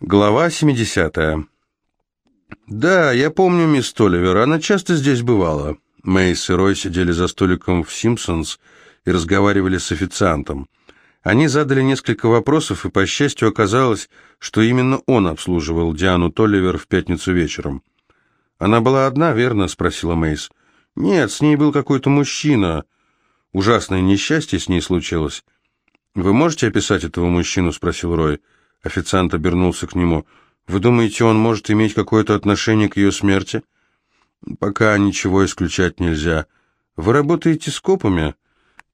Глава 70. «Да, я помню мисс Толивер, она часто здесь бывала». Мэйс и Рой сидели за столиком в «Симпсонс» и разговаривали с официантом. Они задали несколько вопросов, и, по счастью, оказалось, что именно он обслуживал Диану Толивер в пятницу вечером. «Она была одна, верно?» — спросила Мэйс. «Нет, с ней был какой-то мужчина. Ужасное несчастье с ней случилось». «Вы можете описать этого мужчину?» — спросил Рой. Официант обернулся к нему. «Вы думаете, он может иметь какое-то отношение к ее смерти?» «Пока ничего исключать нельзя. Вы работаете с копами?»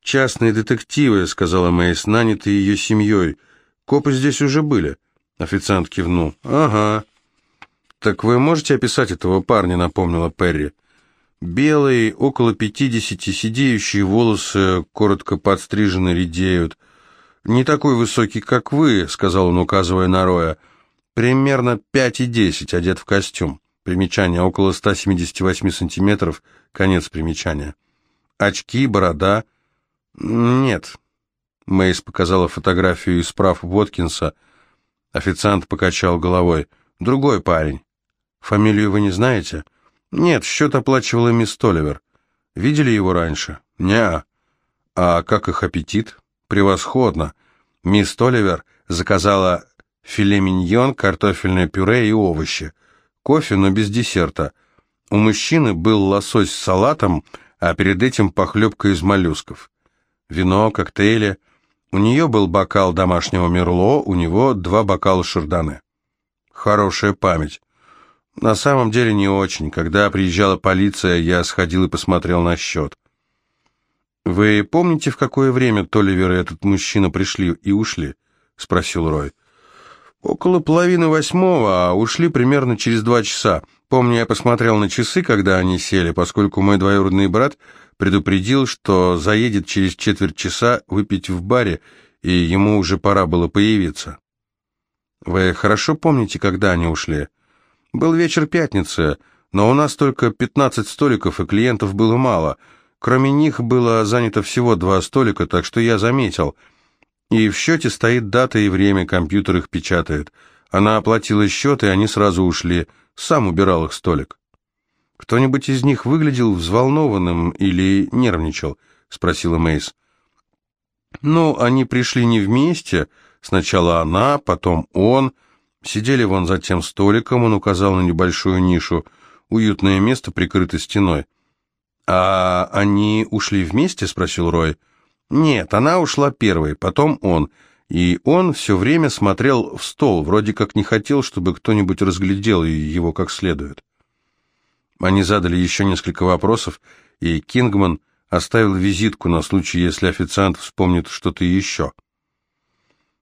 «Частные детективы», — сказала Мэйс, — «нанятые ее семьей. Копы здесь уже были». Официант кивнул. «Ага». «Так вы можете описать этого парня?» — напомнила Перри. «Белый, около пятидесяти, сидеющие волосы, коротко подстрижены, редеют». «Не такой высокий, как вы», — сказал он, указывая на Роя. «Примерно пять и десять, одет в костюм. Примечание, около 178 сантиметров, конец примечания. Очки, борода...» «Нет». Мэйс показала фотографию из прав Воткинса. Официант покачал головой. «Другой парень. Фамилию вы не знаете?» «Нет, счет оплачивала мисс Толивер. Видели его раньше?» «Не-а». «А как их аппетит?» «Превосходно!» Мисс Толивер заказала филе миньон, картофельное пюре и овощи. Кофе, но без десерта. У мужчины был лосось с салатом, а перед этим похлебка из моллюсков. Вино, коктейли. У нее был бокал домашнего мерло, у него два бокала шардоне. Хорошая память. На самом деле не очень. Когда приезжала полиция, я сходил и посмотрел на счет. «Вы помните, в какое время Толивер и этот мужчина пришли и ушли?» — спросил Рой. «Около половины восьмого, а ушли примерно через два часа. Помню, я посмотрел на часы, когда они сели, поскольку мой двоюродный брат предупредил, что заедет через четверть часа выпить в баре, и ему уже пора было появиться». «Вы хорошо помните, когда они ушли?» «Был вечер пятницы, но у нас только пятнадцать столиков, и клиентов было мало». Кроме них было занято всего два столика, так что я заметил. И в счете стоит дата и время, компьютер их печатает. Она оплатила счет, и они сразу ушли. Сам убирал их столик. «Кто-нибудь из них выглядел взволнованным или нервничал?» — спросила Мейс. «Ну, они пришли не вместе. Сначала она, потом он. Сидели вон за тем столиком, он указал на небольшую нишу. Уютное место, прикрыто стеной. «А они ушли вместе?» — спросил Рой. «Нет, она ушла первой, потом он. И он все время смотрел в стол, вроде как не хотел, чтобы кто-нибудь разглядел его как следует». Они задали еще несколько вопросов, и Кингман оставил визитку на случай, если официант вспомнит что-то еще.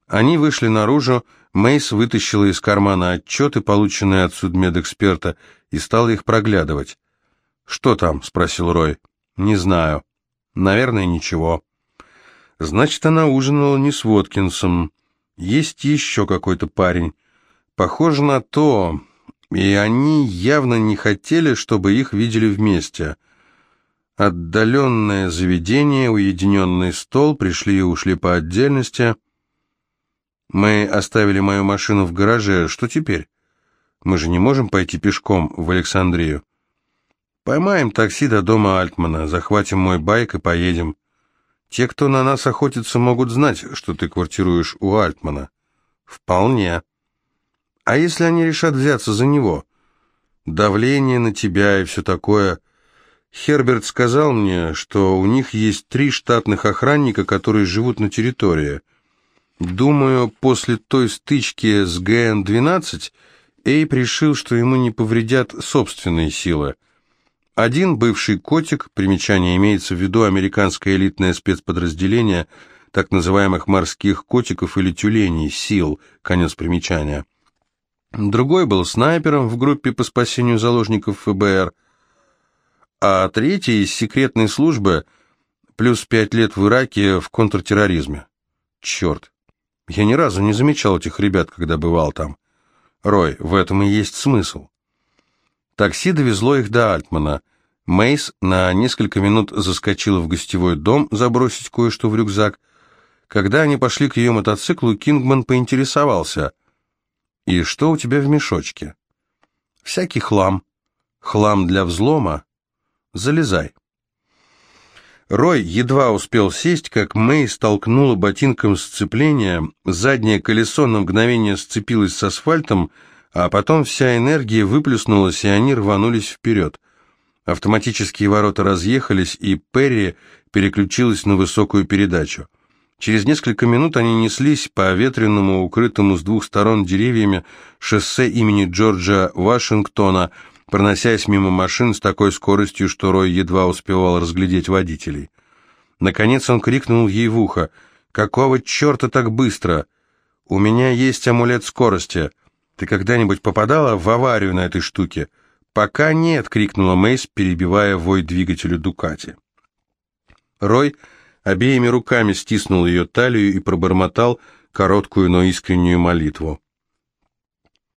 Они вышли наружу, Мейс вытащила из кармана отчеты, полученные от судмедэксперта, и стала их проглядывать. «Что там?» — спросил Рой. «Не знаю. Наверное, ничего». «Значит, она ужинала не с Воткинсом. Есть еще какой-то парень. Похоже на то. И они явно не хотели, чтобы их видели вместе. Отдаленное заведение, уединенный стол, пришли и ушли по отдельности. Мы оставили мою машину в гараже. Что теперь? Мы же не можем пойти пешком в Александрию». Поймаем такси до дома Альтмана, захватим мой байк и поедем. Те, кто на нас охотится, могут знать, что ты квартируешь у Альтмана. Вполне. А если они решат взяться за него? Давление на тебя и все такое. Херберт сказал мне, что у них есть три штатных охранника, которые живут на территории. Думаю, после той стычки с ГН-12 Эйп решил, что ему не повредят собственные силы. Один бывший котик, примечание имеется в виду американское элитное спецподразделение так называемых морских котиков или тюленей, сил, конец примечания. Другой был снайпером в группе по спасению заложников ФБР, а третий из секретной службы плюс пять лет в Ираке в контртерроризме. Черт, я ни разу не замечал этих ребят, когда бывал там. Рой, в этом и есть смысл. Такси довезло их до Альтмана. Мейс на несколько минут заскочила в гостевой дом забросить кое-что в рюкзак. Когда они пошли к ее мотоциклу, Кингман поинтересовался. «И что у тебя в мешочке?» «Всякий хлам. Хлам для взлома. Залезай». Рой едва успел сесть, как Мэй столкнула ботинком сцепления, заднее колесо на мгновение сцепилось с асфальтом, а потом вся энергия выплеснулась, и они рванулись вперед. Автоматические ворота разъехались, и Перри переключилась на высокую передачу. Через несколько минут они неслись по ветренному, укрытому с двух сторон деревьями шоссе имени Джорджа Вашингтона, проносясь мимо машин с такой скоростью, что Рой едва успевал разглядеть водителей. Наконец он крикнул ей в ухо, «Какого черта так быстро? У меня есть амулет скорости. Ты когда-нибудь попадала в аварию на этой штуке?» «Пока нет!» — крикнула Мейс, перебивая вой двигателю Дукати. Рой обеими руками стиснул ее талию и пробормотал короткую, но искреннюю молитву.